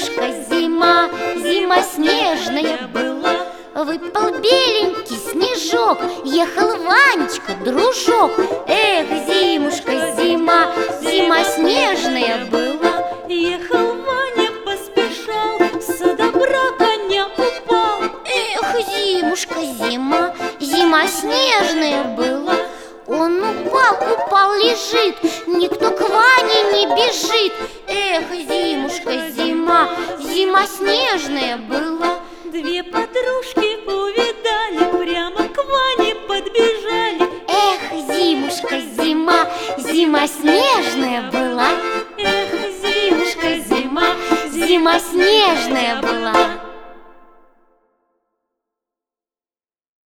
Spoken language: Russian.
Немножко зима, зима снежная была. Выпал беленький снежок, ехал Ванечка, дружок. Эх, зимушка, зима, зима снежная была. Ехал Ваня, поспешал, со добра коня упал. Эх, зимушка, зима, зима снежная была. Он упал, упал, лежит, никто к Ване не бежит. Эх, зимушка, зима снежная была. Две подружки увидали, прямо к Ване подбежали. Эх, зимушка, зима, зима снежная была. Эх, зимушка, зима, Зима снежная была